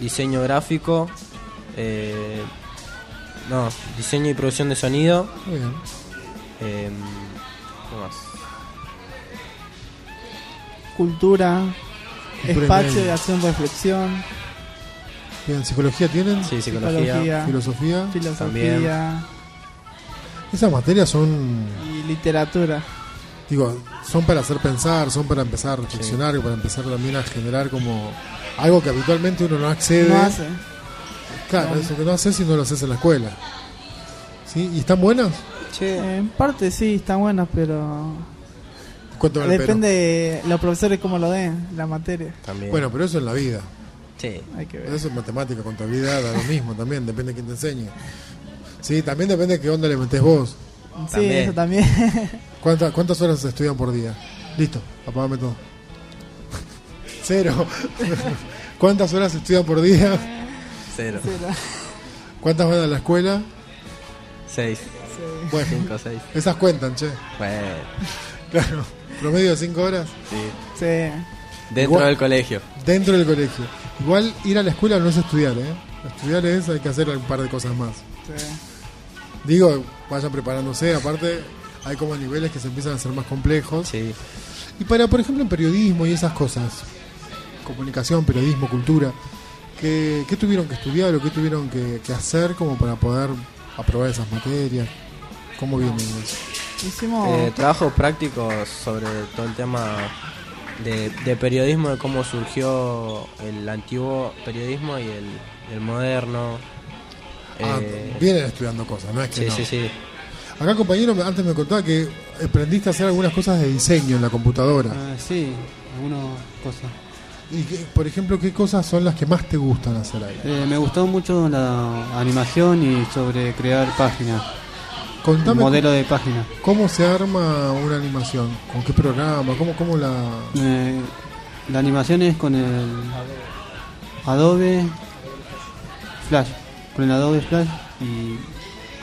diseño gráfico, eh, no, diseño y producción de sonido. Muy bien. eh, ¿qué más? Cultura, espacio de acción reflexión, Bien, ¿psicología tienen? Sí, psicología. psicología, ¿Filosofía? filosofía Esas materias son, y literatura. digo, son para hacer pensar, son para empezar a reflexionar, y para empezar también a generar como algo que habitualmente uno no accede. No hace. Claro, eso que no haces si no lo haces en la escuela. ¿Sí? ¿Y están buenas? En parte sí, están buenas, pero Depende de los profesores cómo lo den, la materia. También. Bueno, pero eso en la vida. sí. Hay que ver. Eso es matemática, contabilidad, da lo mismo también, depende de quién te enseñe. Sí, también depende de qué onda le metes vos. Sí, También. eso también. (laughs) ¿Cuántas, ¿Cuántas horas se estudian por día? Listo, apagame todo. Cero. (laughs) ¿Cuántas horas se estudian por día? Cero. ¿Cuántas van a la escuela? Seis. Bueno, Cinco, seis. esas cuentan, che. Bueno, Claro. Promedio de 5 horas sí. Sí. Dentro Igual- del colegio. dentro del colegio. Igual ir a la escuela no es estudiar, ¿eh? Estudiar es, hay que hacer un par de cosas más. sí. Digo, vayan preparándose, aparte hay como niveles que se empiezan a hacer más complejos. Sí. Y para, por ejemplo, en periodismo y esas cosas, comunicación, periodismo, cultura, ¿qué, qué tuvieron que estudiar o qué tuvieron que, que hacer como para poder aprobar esas materias? ¿Cómo vienen eso? Hicimos. Eh, trabajos prácticos sobre todo el tema de, de periodismo, de cómo surgió el antiguo periodismo y el, el moderno. Ah, Eh, vienen estudiando cosas, no es que sí, no. sí, sí. Acá, compañero, antes me contaba que aprendiste a hacer algunas cosas de diseño en la computadora. Ah, sí, algunas cosas. Y, que, por ejemplo, ¿qué cosas son las que más te gustan hacer ahí? Eh, me gustó mucho la animación y sobre crear páginas, Contame modelo de página. cómo se arma una animación, con qué programa, cómo, cómo la... Eh, la animación es con el Adobe Flash, con el Adobe Flash y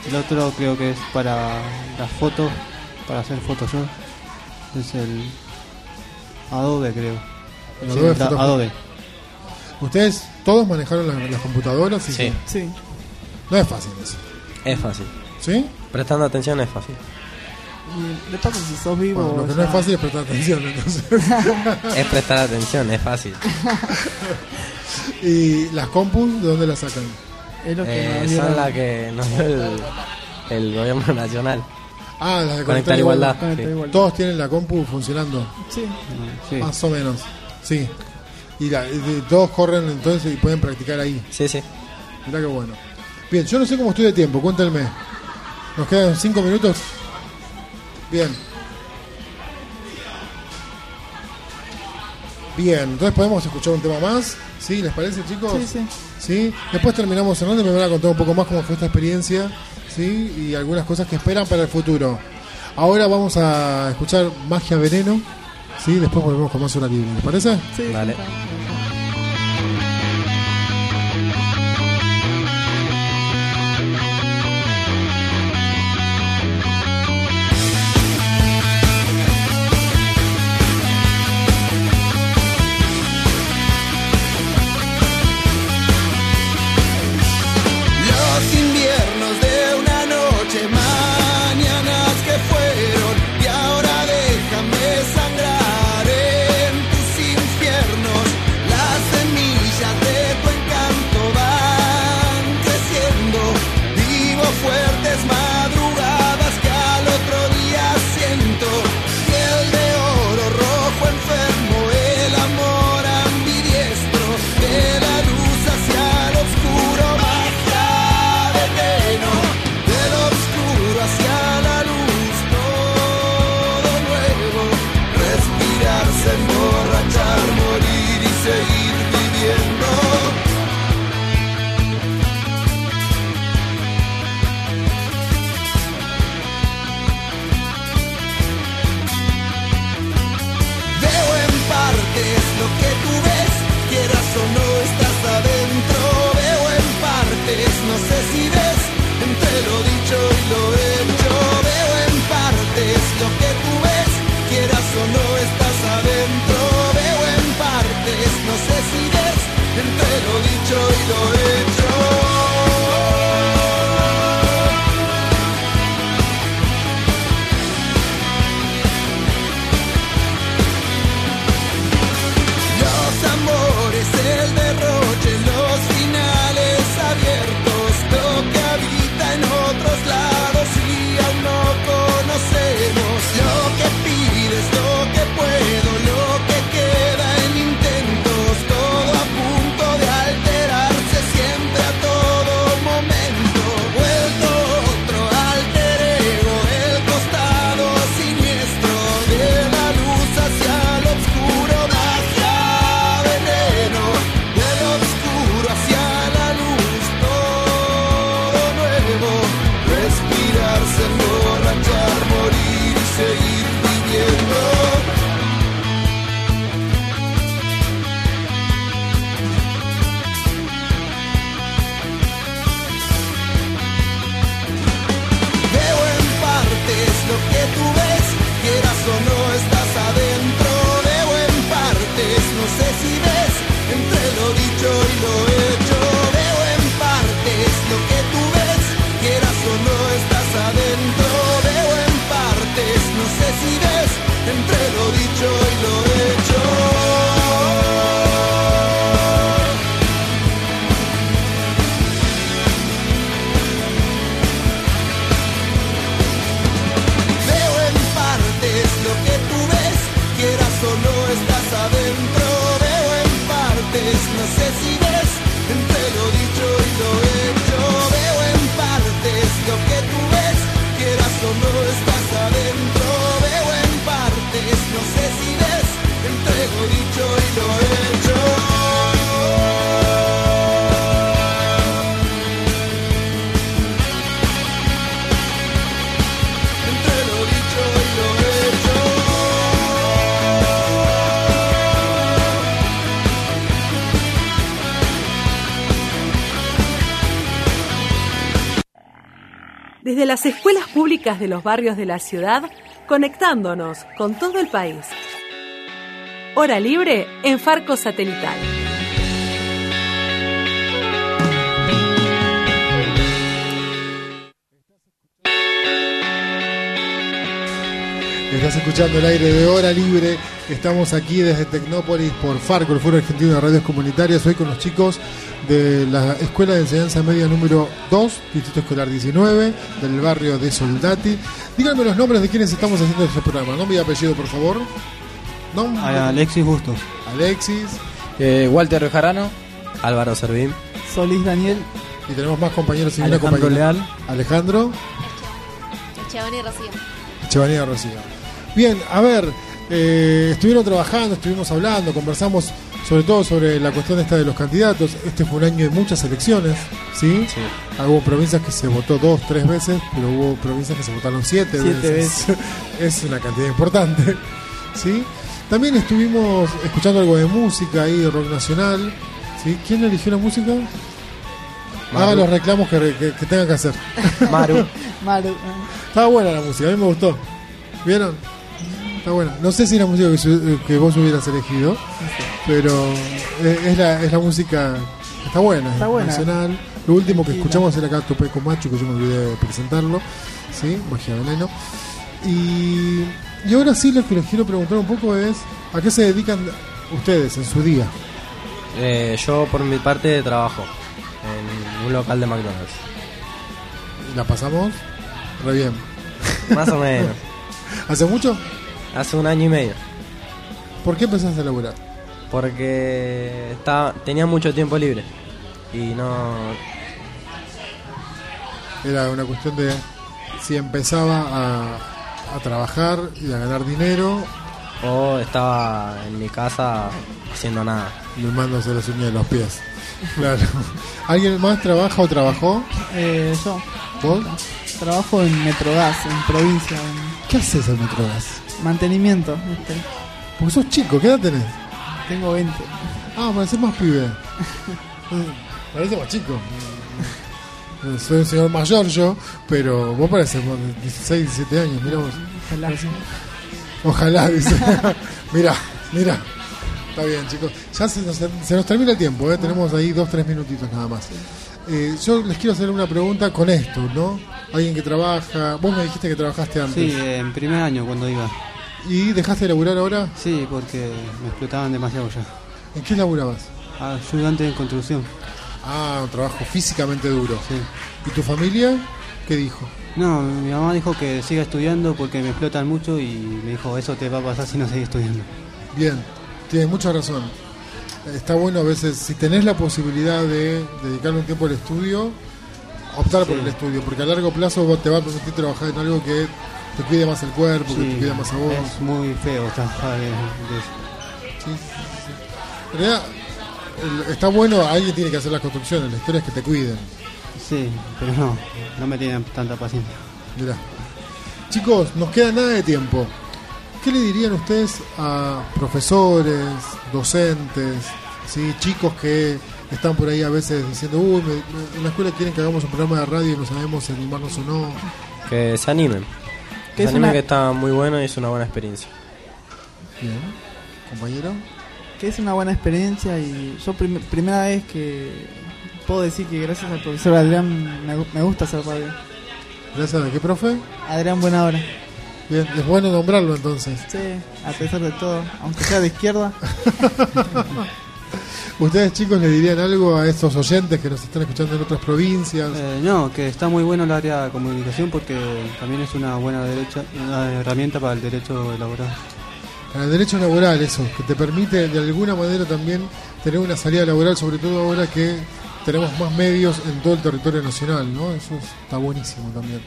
el otro creo que es para las fotos, para hacer Photoshop. Es el Adobe creo. el Sí, Adobe Photoshop. Adobe. ¿Ustedes todos manejaron las, las computadoras? Y Sí. Sí. No es fácil eso. Es fácil. ¿Sí? Prestando atención es fácil. Y de paso, si sos vivo. Bueno, lo que no es fácil es prestar atención, entonces. (laughs) Es prestar atención, es fácil. (laughs) ¿Y las compus de dónde las sacan? Es lo que Eh, son las que nos dio el, el gobierno nacional. Ah, las de Conectar igualdad. sí. Todos tienen la compu funcionando, Sí. Sí. más o menos. Sí. Y, la- y de- todos corren entonces y pueden practicar ahí. Sí, sí. Mirá qué bueno. Bien, yo no sé cómo estoy de tiempo, cuéntenme. ¿Nos quedan cinco minutos? Bien. Bien, entonces podemos escuchar un tema más. ¿Sí? ¿Les parece, chicos? Sí, sí. ¿Sí? Después terminamos cerrando y me van a contar un poco más cómo fue esta experiencia. ¿Sí? Y algunas cosas que esperan para el futuro. Ahora vamos a escuchar Magia Veneno. ¿Sí? Después volvemos con más hora libre. ¿Les parece? Sí. Dale. De los barrios de la ciudad, conectándonos con todo el país. Hora libre en Farco Satelital. Estás escuchando el aire de Hora Libre. Estamos aquí desde Tecnópolis por Farco, el Foro Argentino de Radios Comunitarias. Hoy con los chicos de la Escuela de Enseñanza Media número 2, Distrito Escolar 19, del barrio de Soldati. Díganme los nombres de quienes estamos haciendo este programa. Nombre y apellido, por favor. Nombre. Alexis Bustos. Alexis. Eh, Walter Bejarano. Álvaro Servín. Solís Daniel. Y tenemos más compañeros y una Alejandro compañera. Leal. Alejandro. Echeverría y Rocío. Echevanía Rocío. Bien, a ver, eh, estuvieron trabajando, estuvimos hablando, conversamos sobre todo sobre la cuestión esta de los candidatos. Este fue un año de muchas elecciones, ¿sí? Sí. Hubo provincias que se votó dos, tres veces, pero hubo provincias que se votaron siete, Siete veces. (laughs) es una cantidad importante, (laughs) ¿sí? También estuvimos escuchando algo de música ahí, de rock nacional, ¿sí? ¿Quién eligió la música? Haga Maru. los reclamos que, que- que tengan que hacer. Maru. (laughs) Maru. Estaba buena la música, a mí me gustó. ¿Vieron? Está buena. No sé si la música que, su- que vos hubieras elegido, pero eh, es la, es la música. Está buena, Está es buena. nacional. Lo último que escuchamos era acá Topé con Macho, que yo me olvidé de presentarlo. ¿Sí? Magia Veneno. Y, y ahora sí lo que les quiero preguntar un poco es: ¿a qué se dedican ustedes en su día? Eh, yo por mi parte trabajo en un local de McDonald's. ¿La pasamos? Re bien. Más o menos. (laughs) ¿Hace mucho? Hace un año y medio. ¿Por qué empezaste a laburar? Porque estaba, tenía mucho tiempo libre. Y no... Era una cuestión de si empezaba a, a trabajar y a ganar dinero, O estaba en mi casa haciendo nada. limándose las uñas de los pies. Claro. (laughs) ¿Alguien más trabaja o trabajó? Eh, yo ¿Vos? trabajo en Metrogas, en provincia, en ¿Qué haces en Metrogas? Mantenimiento. ¿viste? Porque sos chico, ¿qué edad tenés? Tengo 20. Ah, pareces más pibe. (laughs) Parece más chico. Soy un señor mayor yo, pero vos pareces más de 16, 17 años, mirá vos. Ojalá. Ojalá, dice. (laughs) mira, mira. Está bien, chicos. Ya se nos, se nos termina el tiempo, ¿eh? tenemos ahí dos, tres minutitos nada más. Eh, yo les quiero hacer una pregunta con esto, ¿no? Alguien que trabaja. Vos me dijiste que trabajaste antes. Sí, en primer año cuando iba. ¿Y dejaste de laburar ahora? Sí, porque me explotaban demasiado ya. ¿En qué laburabas? Ayudante en construcción. Ah, un trabajo físicamente duro. Sí. ¿Y tu familia? ¿Qué dijo? No, mi mamá dijo que siga estudiando porque me explotan mucho y me dijo, eso te va a pasar si no sigues estudiando. Bien, tienes mucha razón. Está bueno a veces, si tenés la posibilidad de dedicarle un tiempo al estudio, optar por el estudio, porque a largo plazo vos te va a permitir trabajar en algo que te cuide más el cuerpo, que te Sí, cuide más a vos. es muy feo trabajar de eso. En realidad, el- está bueno, alguien tiene que hacer las construcciones, la historia es que te cuiden. Sí, pero no, no me tienen tanta paciencia. Mirá. Chicos, nos queda nada de tiempo. ¿qué le dirían ustedes a profesores, docentes, ¿sí? chicos que están por ahí a veces diciendo, uy, me- me- en la escuela quieren que hagamos un programa de radio y no sabemos si animarnos o no? Que se animen. Que se animen una- que está muy bueno y es una buena experiencia. Bien, compañero. Que es una buena experiencia y yo prim- primera vez que puedo decir que gracias al profesor Adrián me, me gusta hacer radio. Gracias a qué profe. Adrián Buena Hora. Bien, es bueno nombrarlo entonces. Sí, a pesar de todo, aunque sea de izquierda. (laughs) ¿Ustedes chicos le dirían algo a estos oyentes que nos están escuchando en otras provincias? Eh, no, que está muy bueno el área de comunicación porque también es una buena derecha, una herramienta para el derecho laboral. Para el derecho laboral, eso, que te permite de alguna manera también tener una salida laboral, sobre todo ahora que tenemos más medios en todo el territorio nacional, ¿no? Eso está buenísimo también.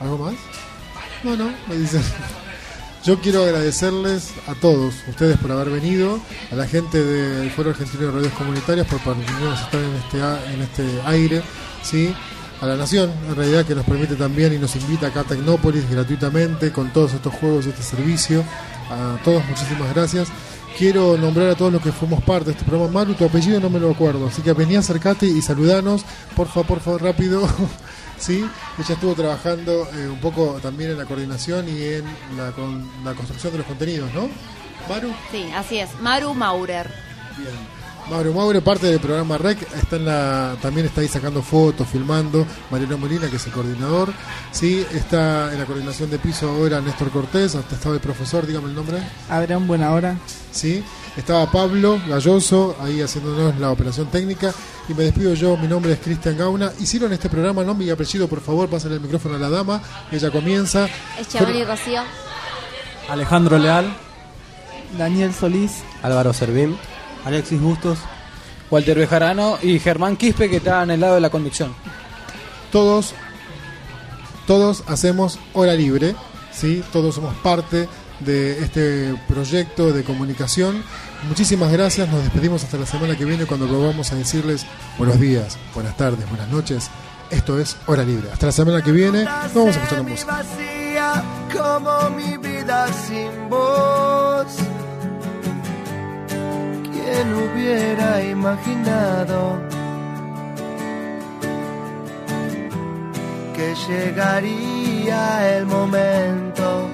¿Algo más? No, no, me dicen. Yo quiero agradecerles a todos ustedes por haber venido, a la gente del Foro Argentino de Radios Comunitarias por permitirnos estar en este, en este aire, ¿sí? a la Nación, en realidad que nos permite también y nos invita acá a Tecnópolis gratuitamente con todos estos juegos y este servicio. A todos muchísimas gracias. Quiero nombrar a todos los que fuimos parte de este programa. Maru, tu apellido no me lo acuerdo, así que vení, acercate y saludanos, porfa, porfa, rápido. (laughs) sí, ella estuvo trabajando eh, un poco también en la coordinación y en la, con, la construcción de los contenidos, ¿no? Maru. Sí, así es. Maru Maurer. Bien. Mauro Mauro, parte del programa REC, está en la, también está ahí sacando fotos, filmando. Mariano Molina, que es el coordinador. Sí, está en la coordinación de piso ahora Néstor Cortés, hasta estaba el profesor, dígame el nombre. Adrián Buena Hora. Sí, estaba Pablo Galloso ahí haciéndonos la operación técnica. Y me despido yo, mi nombre es Cristian Gauna. Hicieron este programa, nombre y apellido, por favor, pásenle el micrófono a la dama. Ella comienza. Es y Rocío. Alejandro Leal. Daniel Solís. Álvaro Servín. Alexis Bustos. Walter Bejarano y Germán Quispe que está en el lado de la conducción. todos todos hacemos hora libre, ¿sí? todos somos parte de este proyecto de comunicación. Muchísimas gracias, nos despedimos hasta la semana que viene cuando volvamos a decirles buenos días, buenas tardes, buenas noches. Esto es Hora Libre. Hasta la semana que viene, vamos a escuchar la música. como mi vida sin voz. ¿Quién hubiera imaginado que llegaría el momento,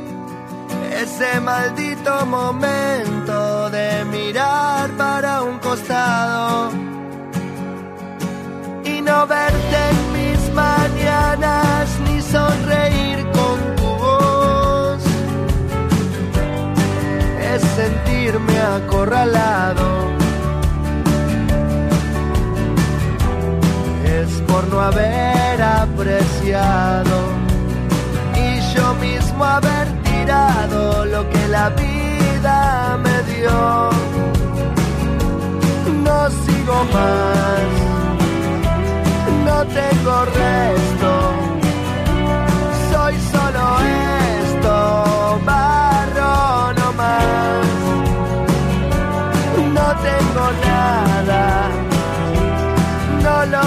ese maldito momento de mirar para un costado y no verte en mis mañanas ni sonreír con tu voz. Es sentirme acorralado. Es por no haber apreciado y yo mismo haber lo que la vida me dio. No sigo más no tengo resto. Soy solo esto, barro no más. No tengo nada, no lo